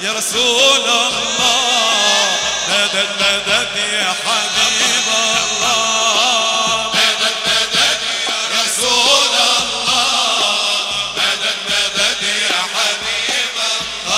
يا رسول الله. بدل بدل يا حبيب الله. ندى يا رسول الله. يا حبيب الله.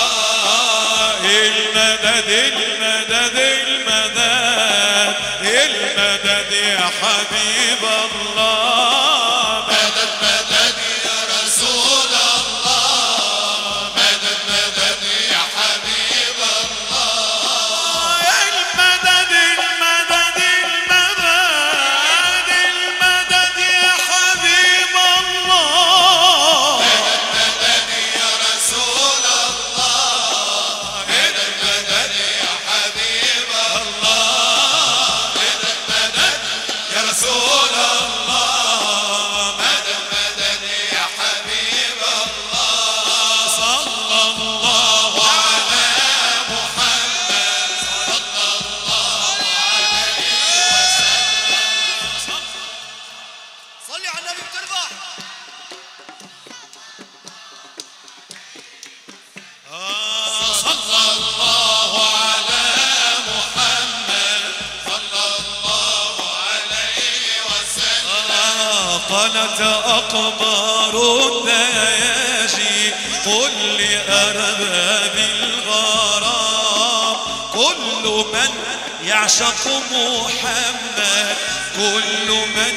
يعشق محمد كل من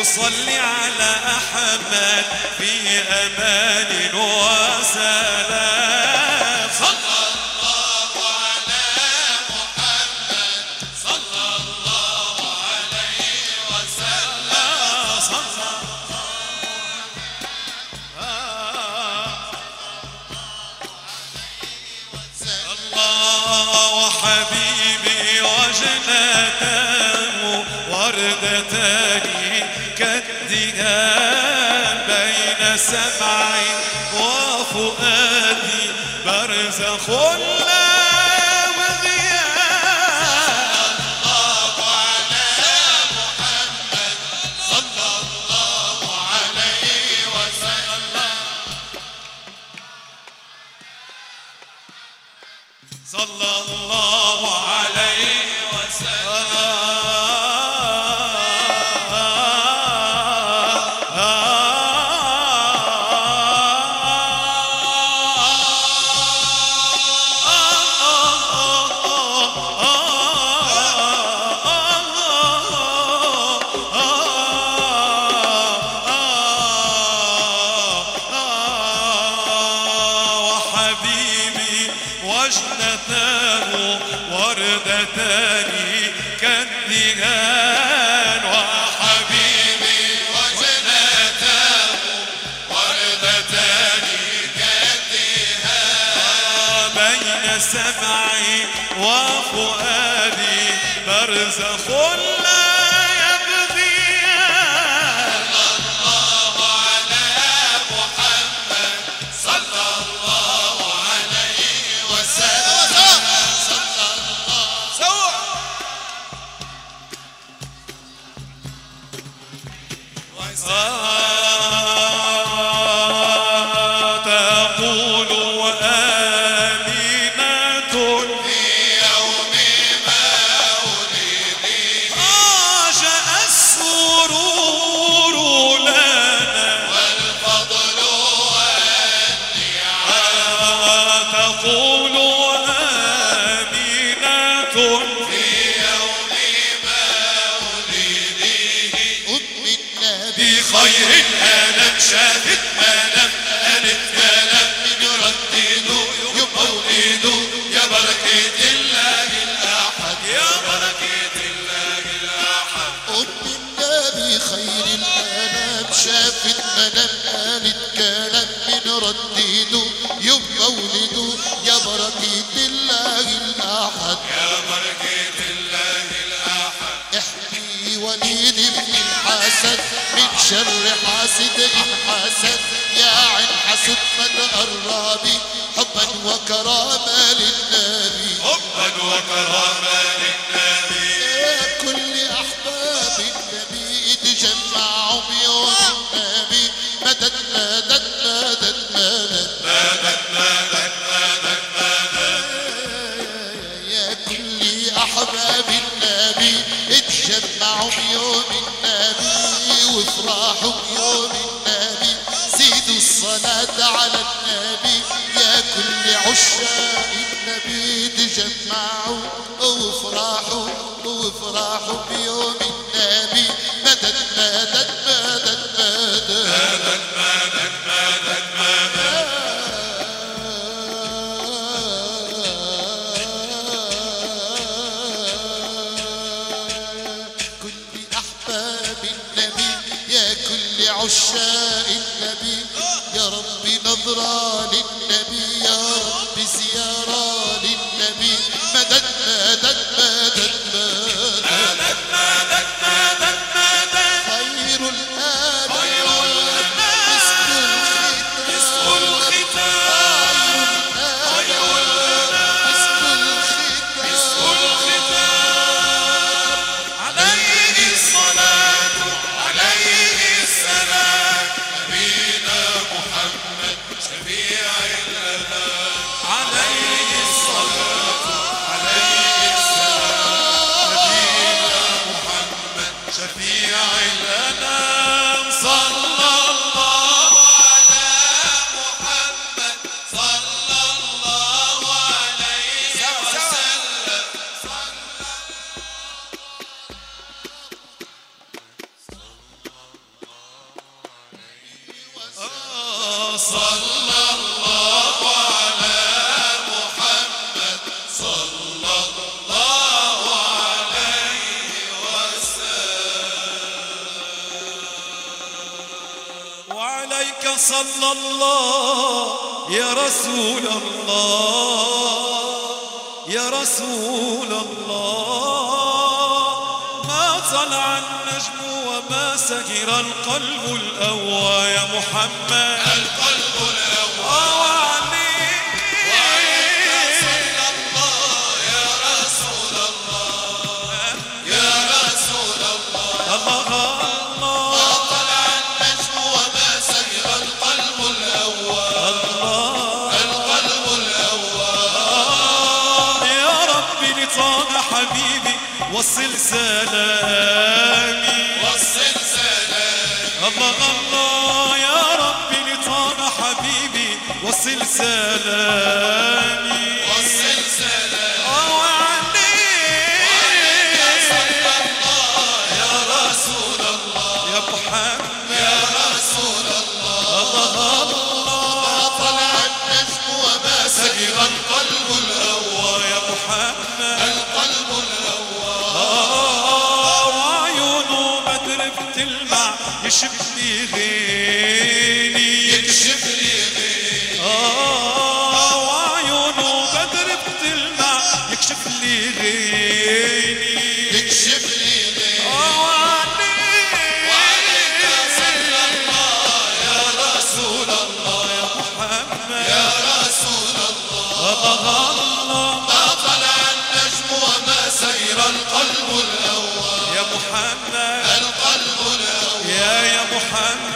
يصلي على أحمد في أمان وسلام. فتاه وردتان كالدهان بين سمعي وفؤادي برزخ لا ترددوا الدين يبقى ولده يا بيت الله الأحد. يا بركة الله الأحد. احمي وليد ابن الحسد من شر حاسد الحسد يا عين حسد ما قرابي حبا وكرامة للنبي. حبا وكرامة للنبي. يا كل أحباب النبي تجمعوا بيوم النبي مدد مدد مدد مدد مدد يا كل أحباب النبي اتجمعوا بيوم النبي بيوم النبي زيدوا الصلاة على النبي يا كل عشاق النبي تجمعوا بيوم النبي. مدد مدد مدد. مدد صلى الله على محمد صلى الله يا رسول الله يا رسول الله. ما طلع النجم وما سهر القلب الأوى يا محمد. وصل سلامي والسلسلة الله الله يا ربي لطه حبيبي وصل سلامي لي غيني يكشف لي غير آه وعيونه بدر بتلمع يكشف لي غيني يكشف لي آه وعليك وعليك صلى الله يا رسول الله يا محمد يا رسول الله الله ما طلع النجم وما سير القلب الأول يا محمد. محمد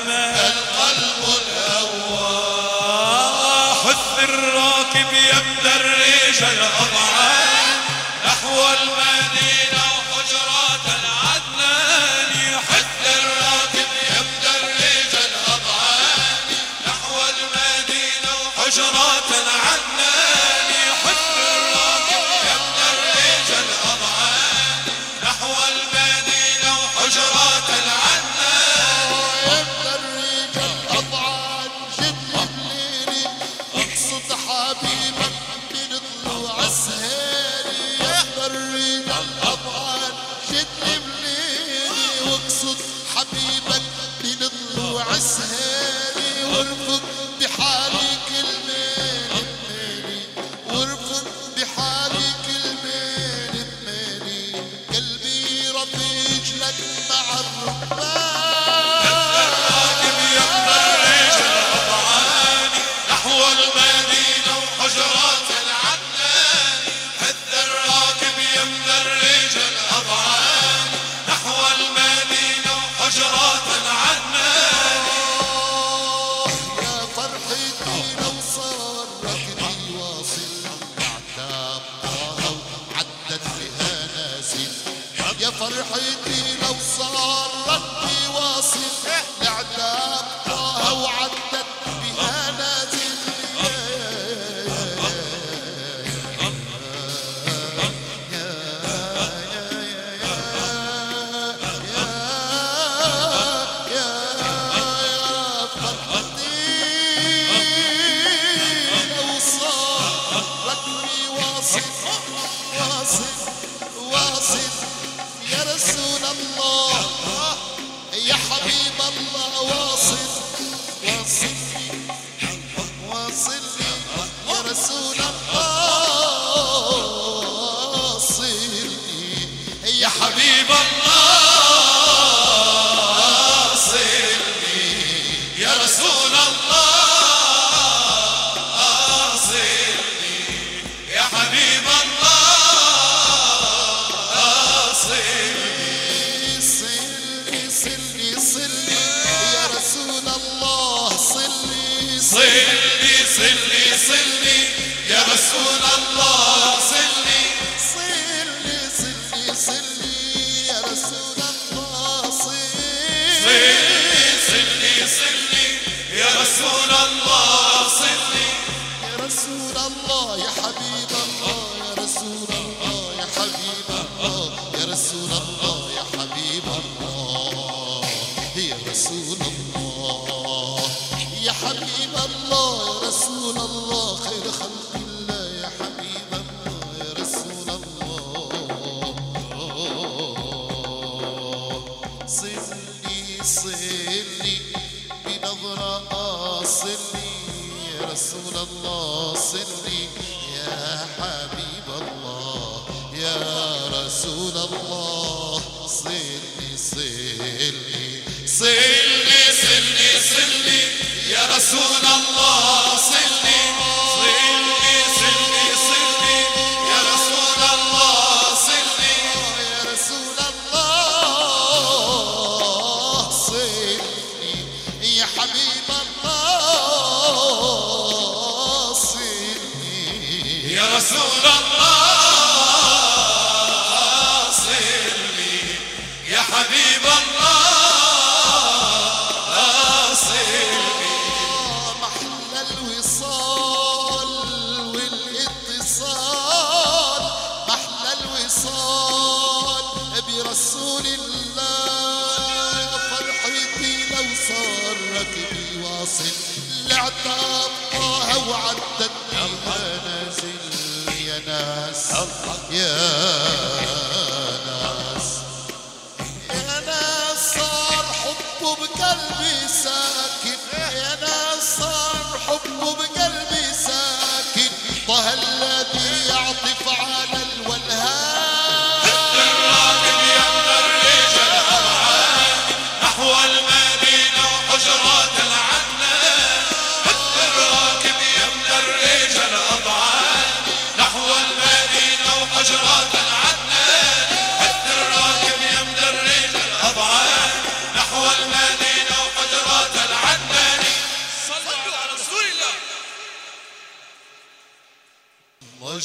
say.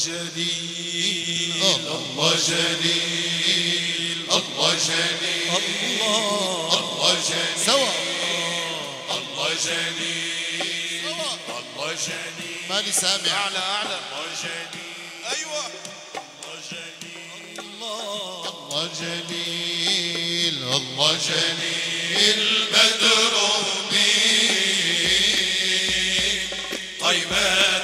جليل الله جليل الله جليل الله. جليل سوا. الله جليل الله جليل. ماني سامع. أعلى أعلى الله جليل. أيوه. الله جليل. الله. جليل الله جليل. بدر طيبات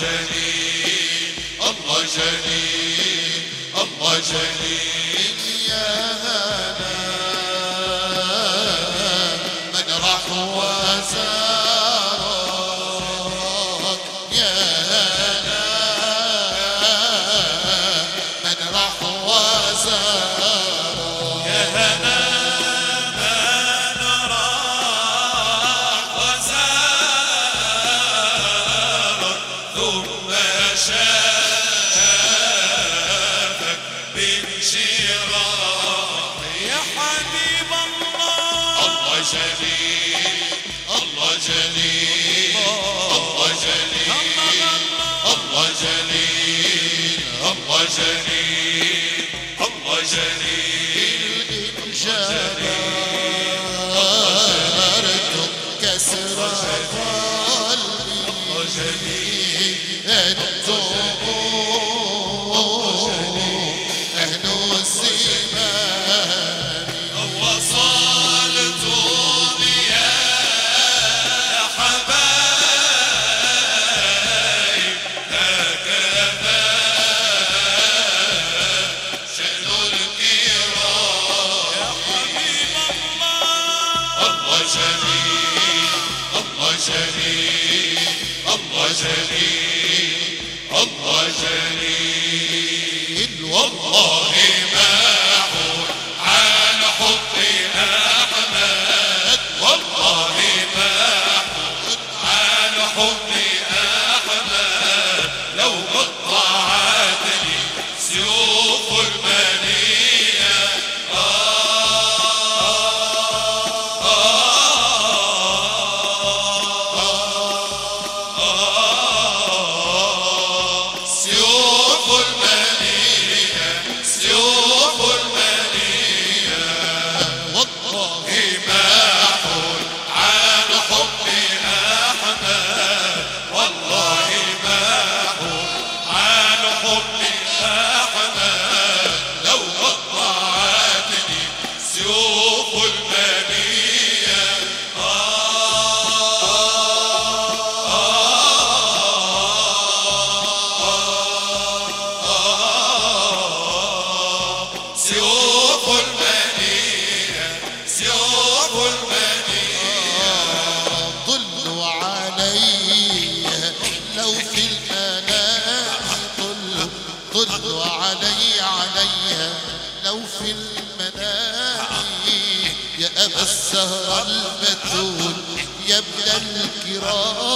جليل الله جليل الله جليل يا Sunday. الكرام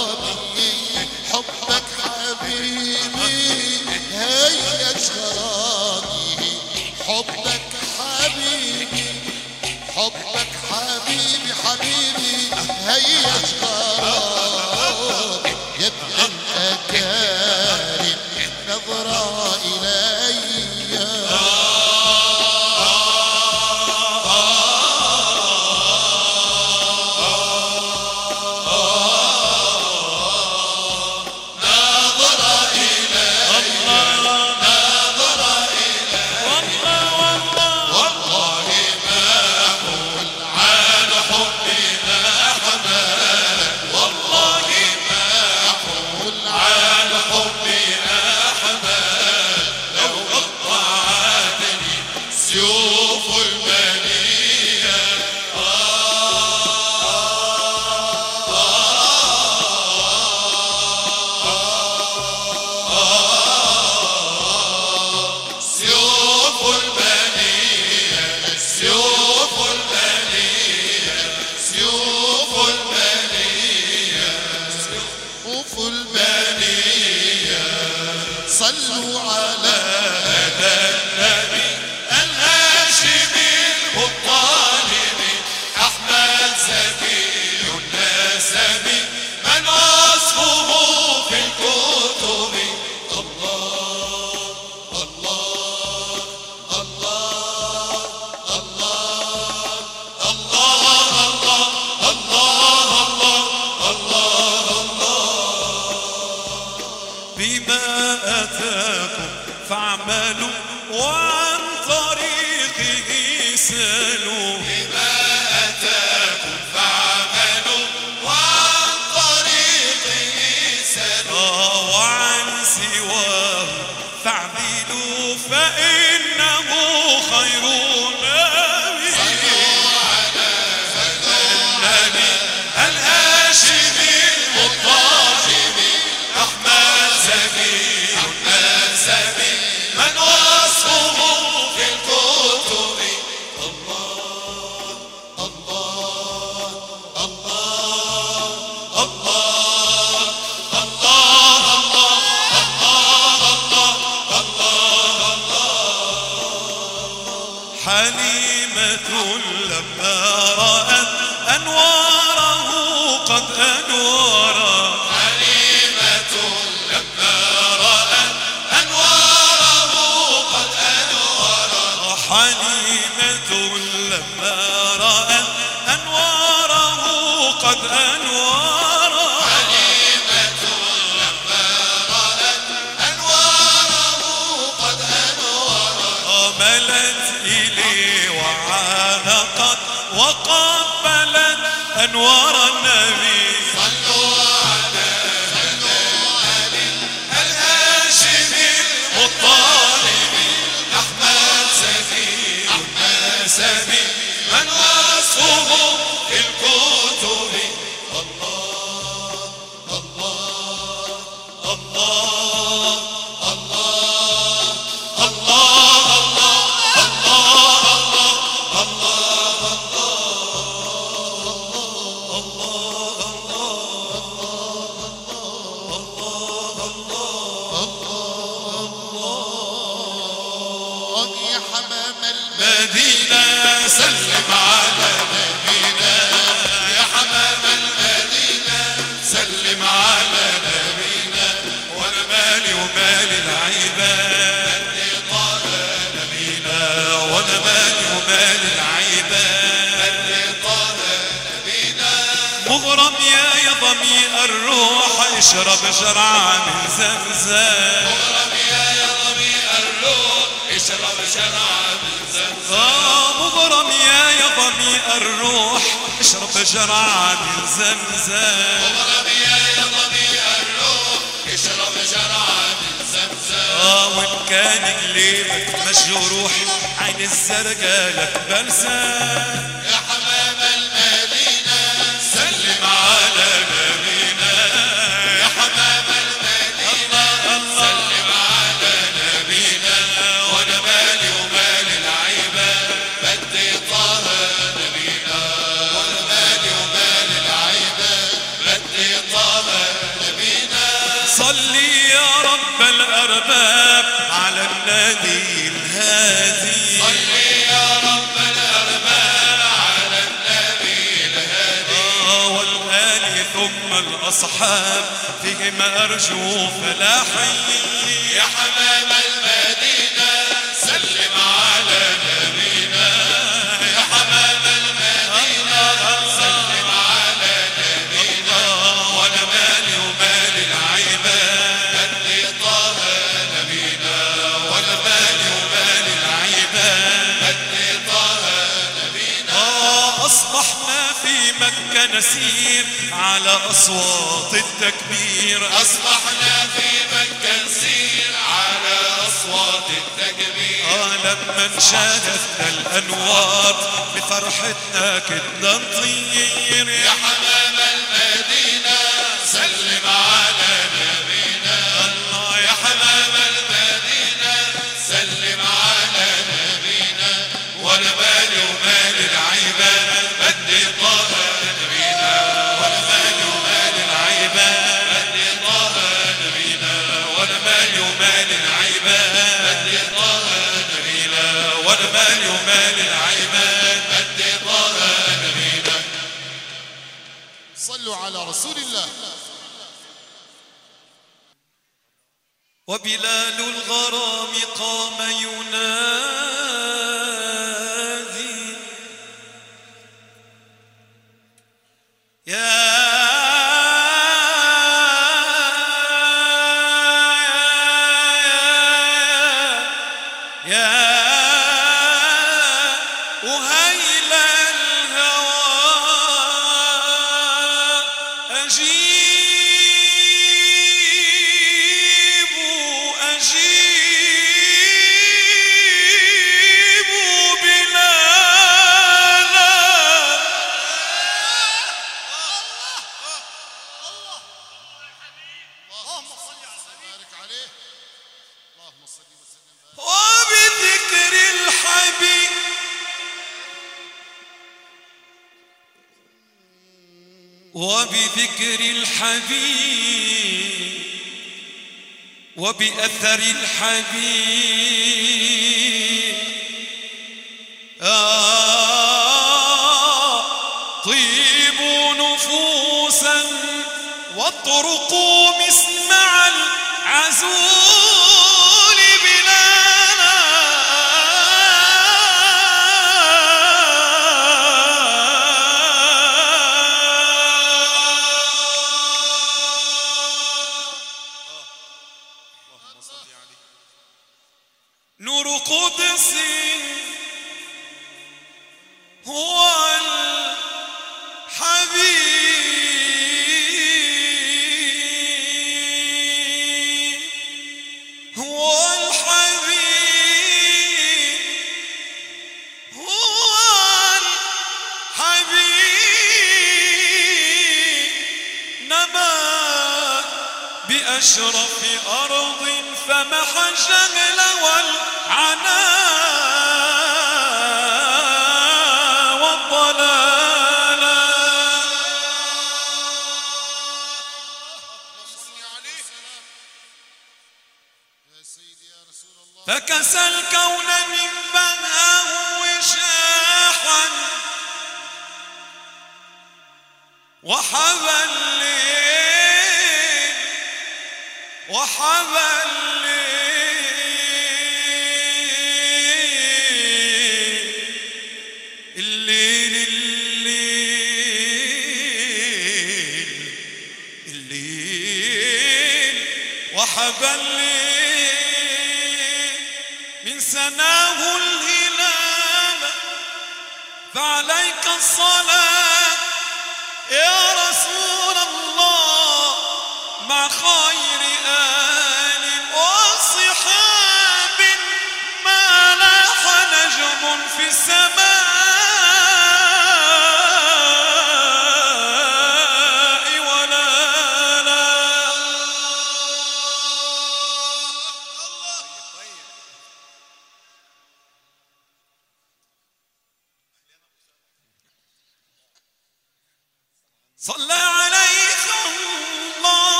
يا حمام المدينة مدينة سلم على نبينا. يا حمام المدينة سلم على نبينا. وأنا مالي ومالي اللي طال نبينا وأنا مالي ومالي اللي طال نبينا مغرم يا يا ضمي الروح اشرب شرعة من زمزم. من زمزم. آه مغرم يا يا ضمي الروح اشرب من زمزم ربيع يا ضمير الروح اشرب من زمزم آه وإن كان قليبك مجروح عين الزرقاء لك بلسم. ثم الأصحاب فيهم أرجو فلاحي يا حمام المدينة سلم على نبينا. يا حمام المدينة سلم على نبينا. وأنا مالي ومالي العيبان بدي طه نبينا. وأنا مالي ومالي العيبان بدي طه نبينا. أصبحنا في مكة نسير. على أصوات التكبير. أصبحنا في مكة نسير على أصوات التكبير. آه لما انشادتنا الأنوار بفرحتنا كدنا نطير يا حمام الحبيب أشرف أرض فمحشنا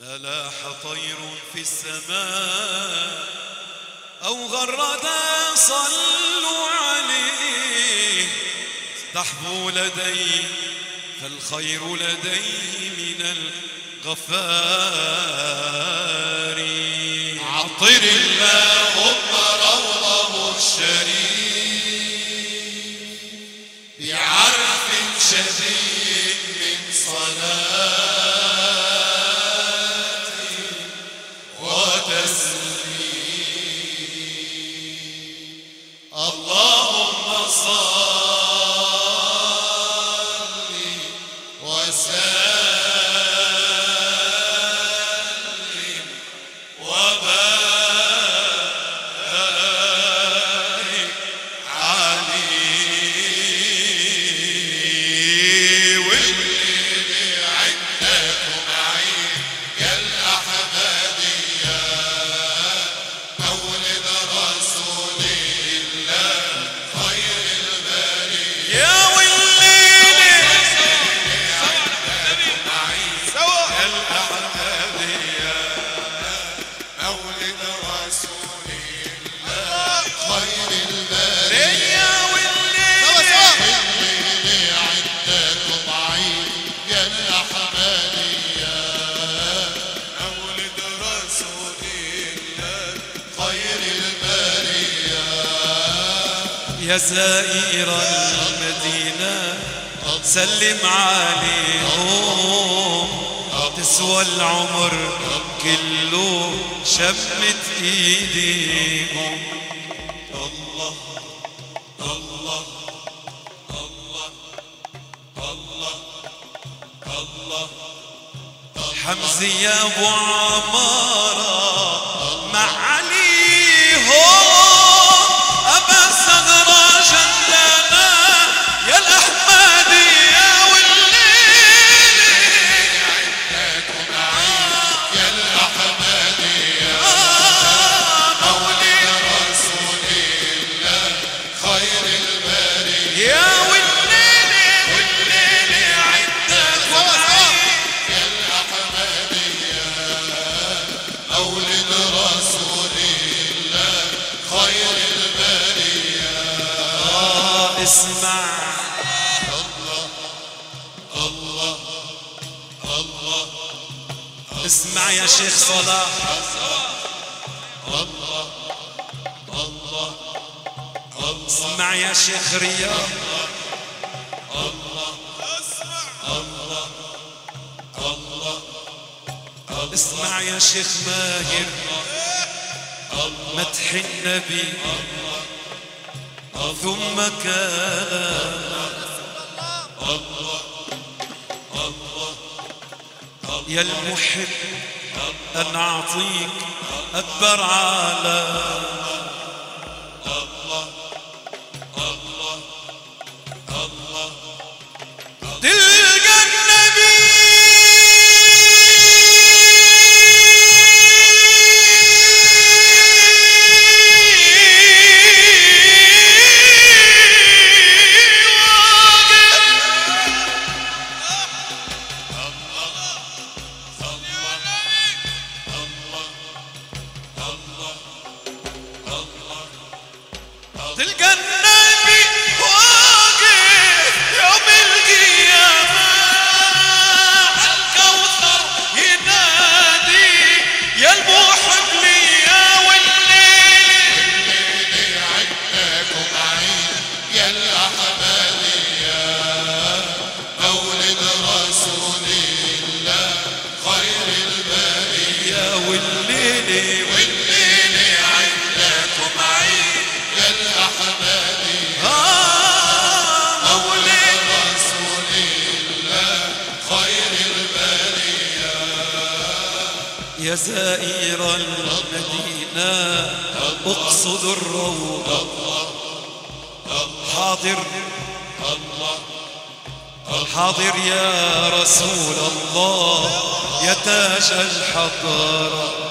ما لاح طير في السماء أو غرد صلوا عليه. استحبوا لديه فالخير لديه من الغفار. عطر الله يا سائر المدينة سلم عليهم. تسوى العمر كله شمت إيديهم. الله الله الله الله الله. حمزي يا أبو عمار شيخ صلاح الله الله الله اسمع يا شيخ رياض. الله الله الله اسمع يا شيخ ماهر. مدح النبي. ثم كان. الله الله يا المحب. أن أعطيك أكبر عالم يا زائر المدينة أقصد الروضة حاضر. حاضر يا رسول الله يا تاج الحضارة.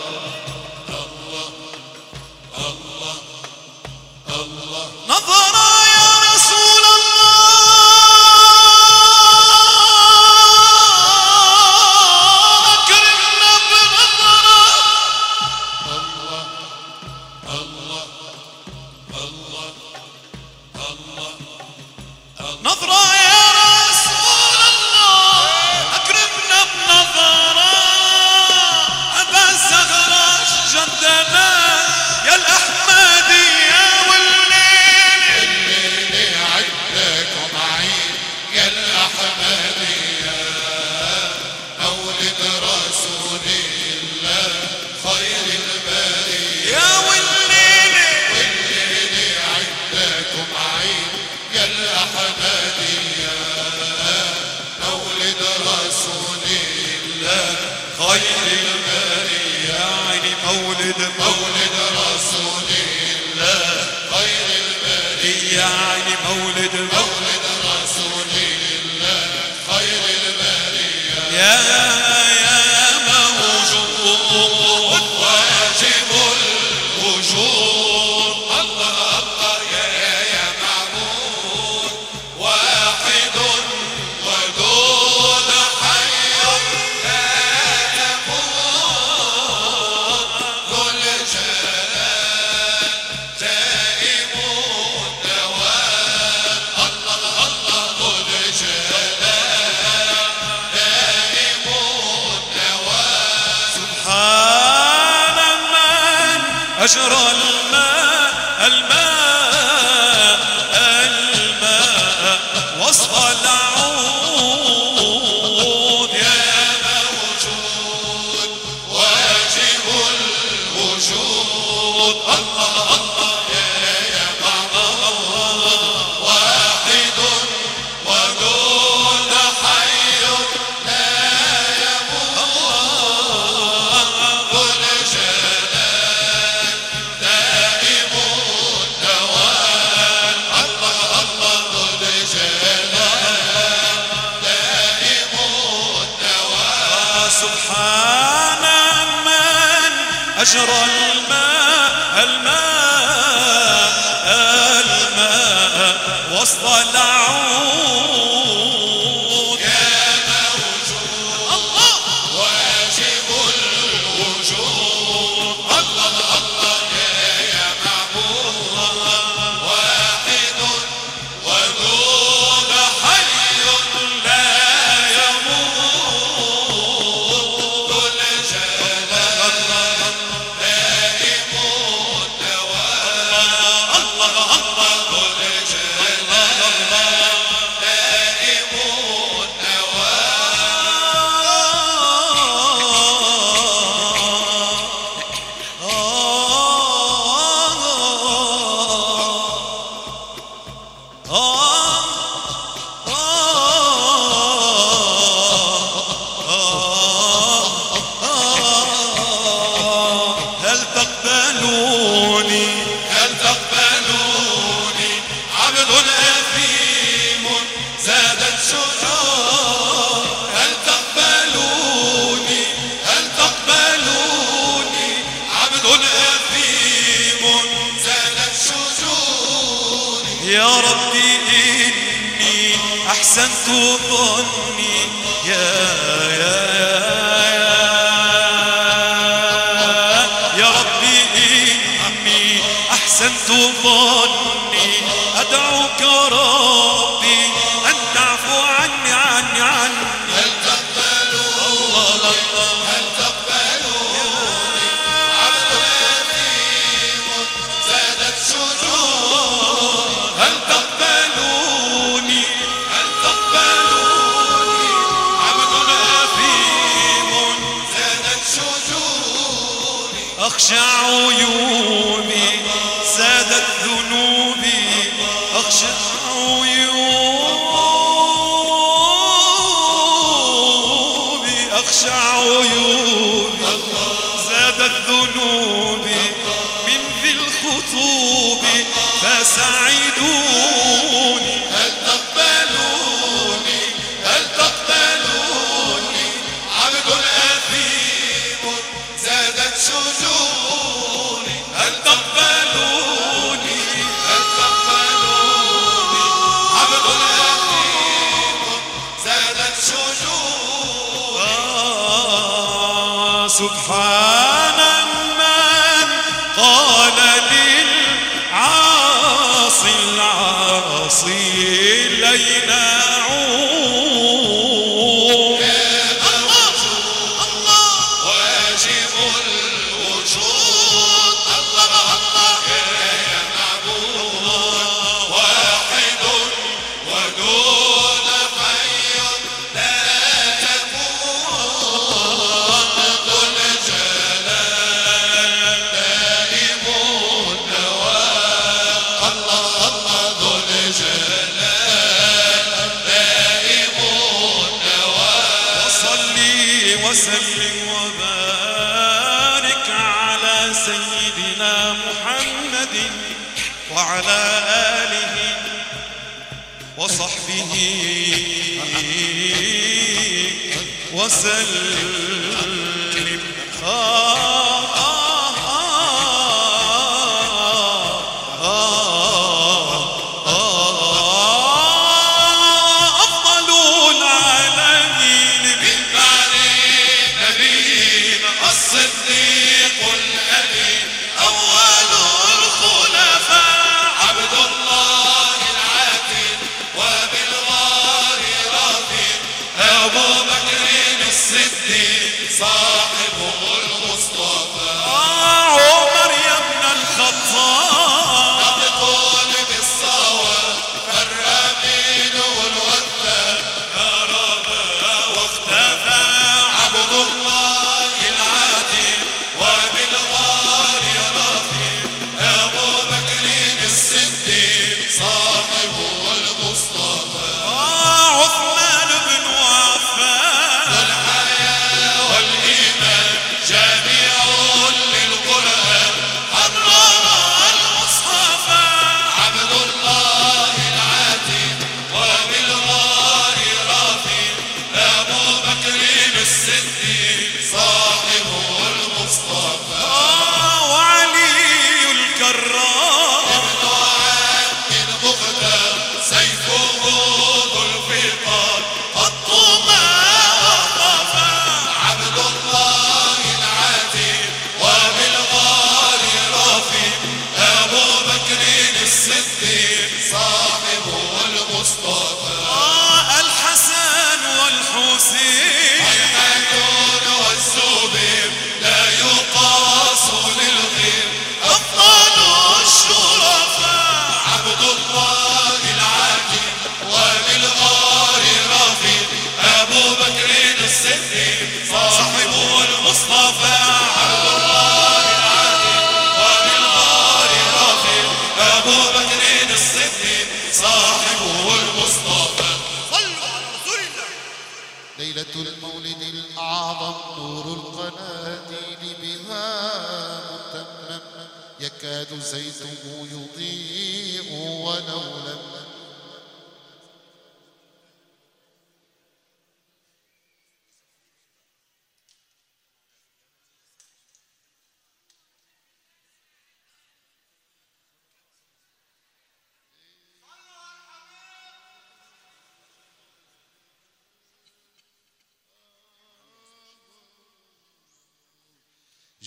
لم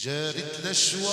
جارت الأشواق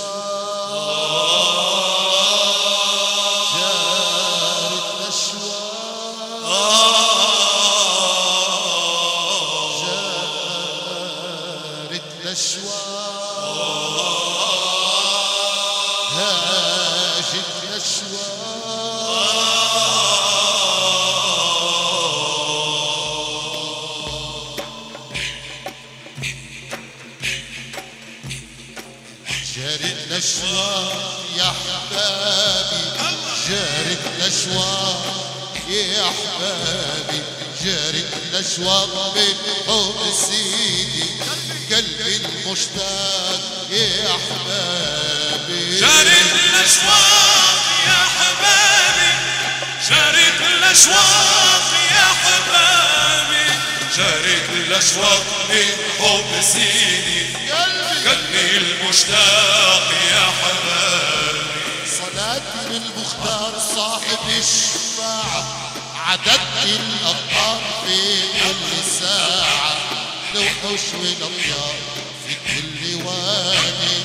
يا حبابي جارت الأشواق بحب سيدي قلبي المشتاق يا حبابي شارد الأشواق يا حبابي شارد الأشواق يا حبابي شارد الأشواق من حب سيدي قلبي المشتاق يا حبابي صلاتي للمختار صاحب الشفاعة عددت الأبطال في كل ساعة لوحوش والأطيار في كل وادي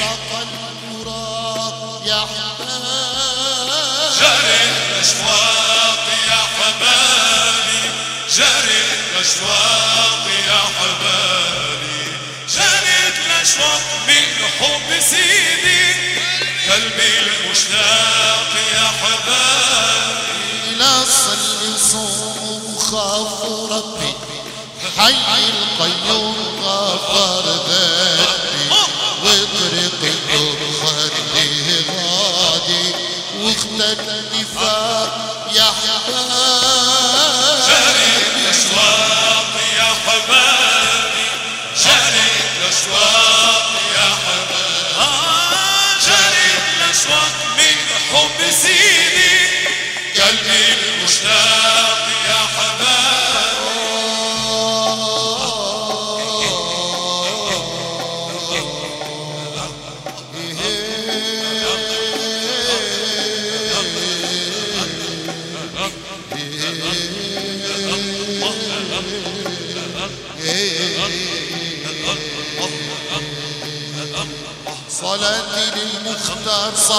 راق البراق يا حباب شارد الأشواق يا حبابي. شارد الأشواق يا حبابي. شارد الأشواق من حب سيدي. قلبي المشتاق حي القيوم غفر ذنبي النور خليه غادي واختل النفاق يا حباب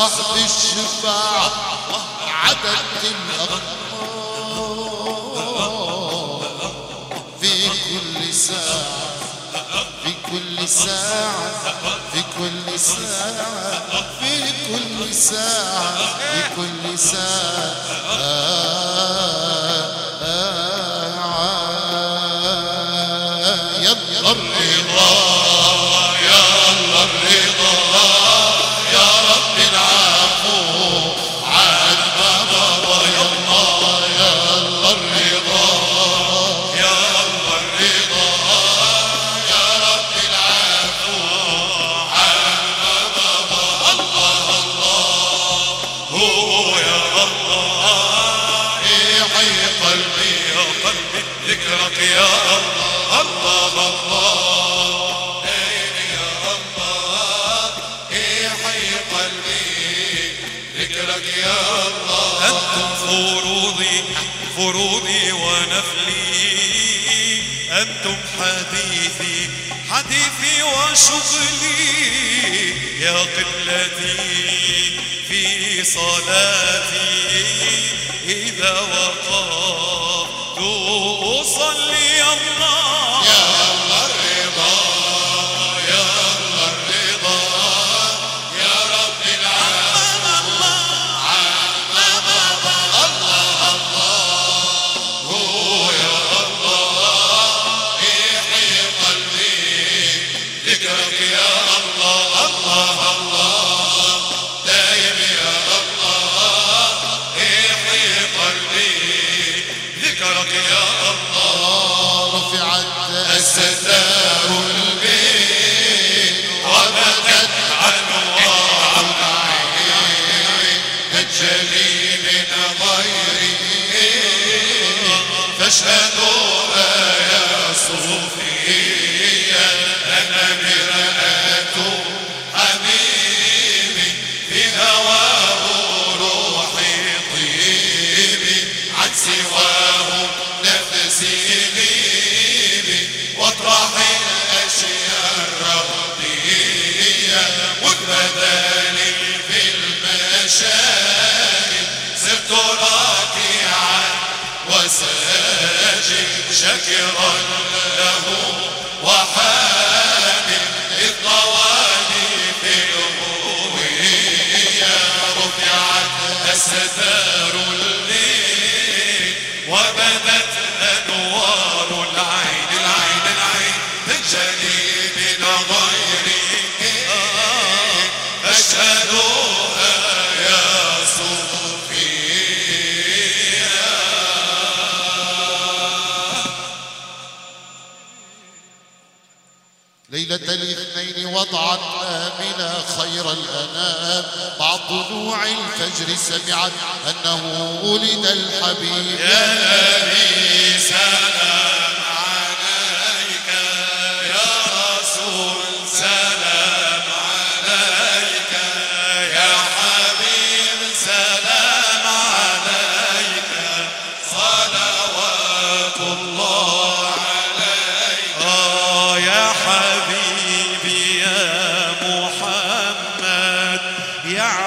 صاحب الشفاعة عدد الأقمار. في كل ساعة في كل ساعة في كل ساعة في كل ساعة في كل ساعة. وشغلي يا قبلتي في صلاتي إذا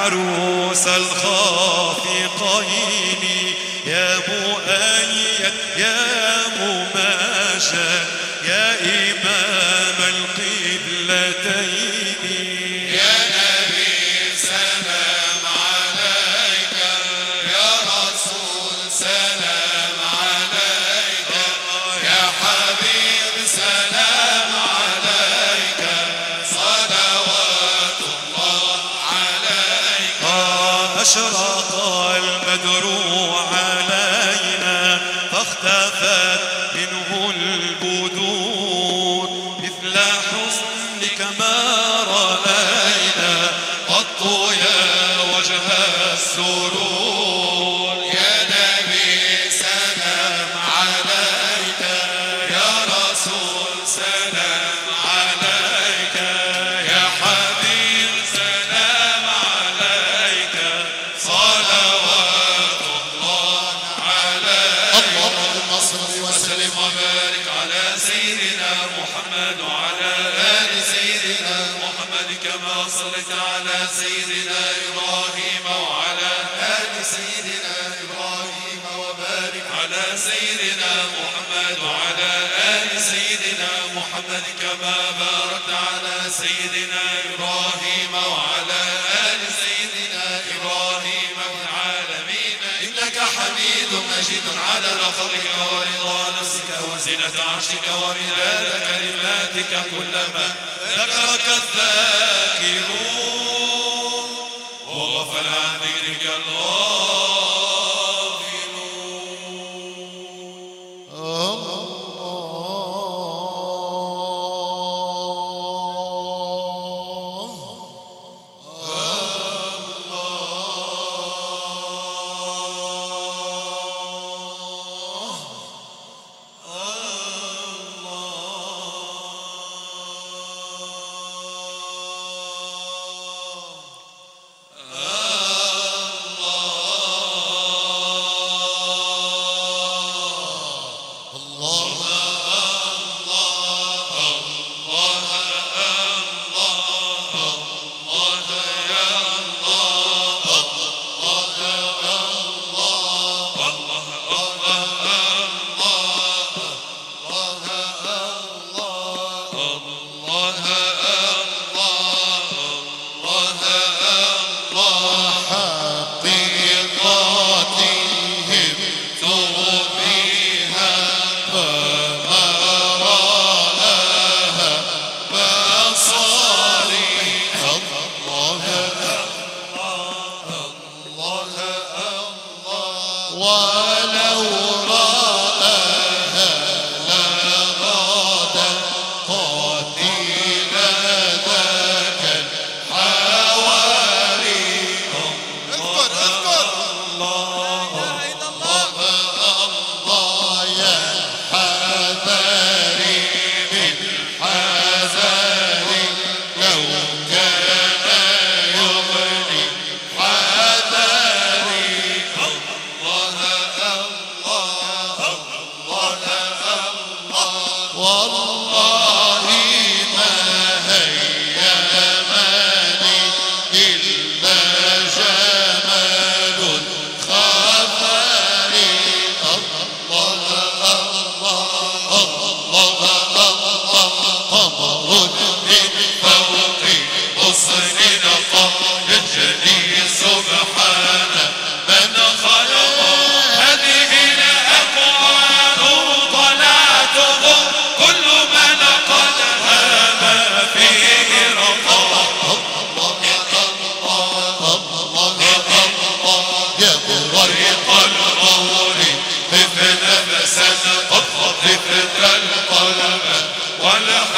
عروس الخافقين يا مؤيد ولا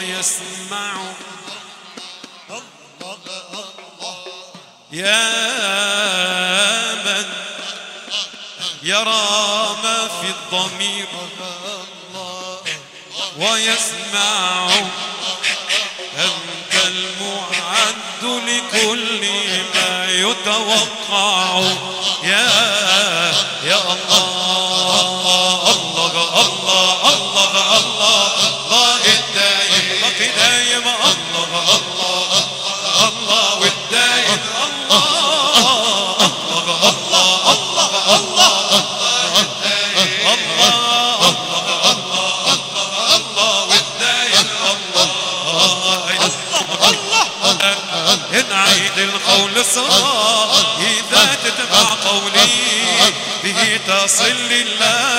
يسمع يا من يرى ما في الضمير ويسمع. صل الله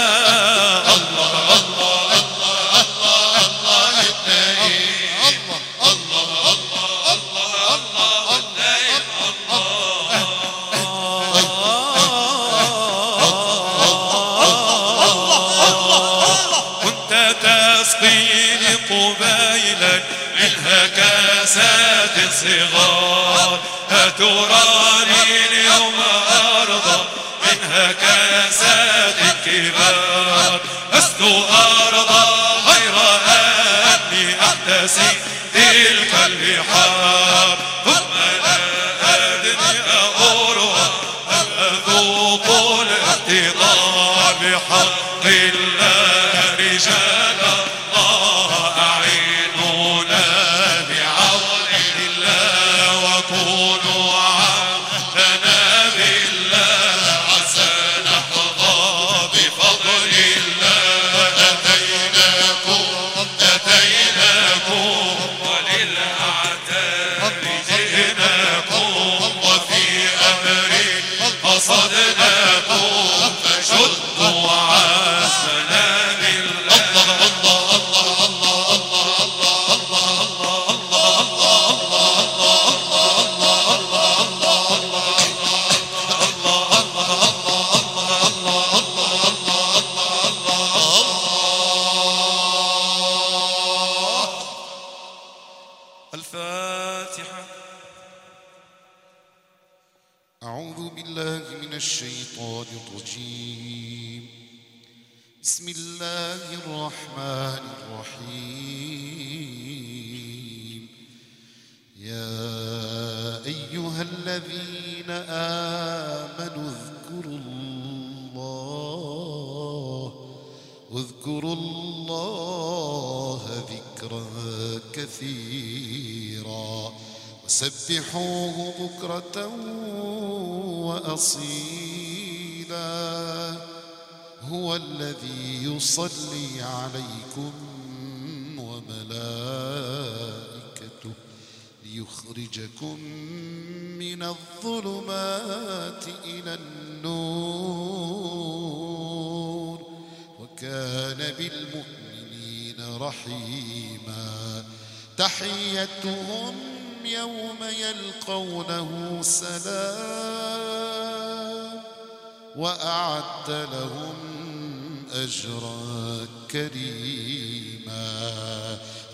أجرا كريما.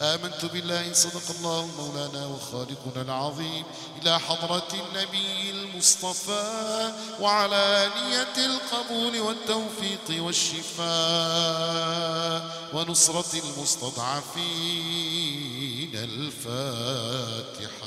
آمنت بالله صدق الله مولانا وخالقنا العظيم إلى حضرة النبي المصطفى وعلى نية القبول والتوفيق والشفاء ونصرة المستضعفين الفاتحة.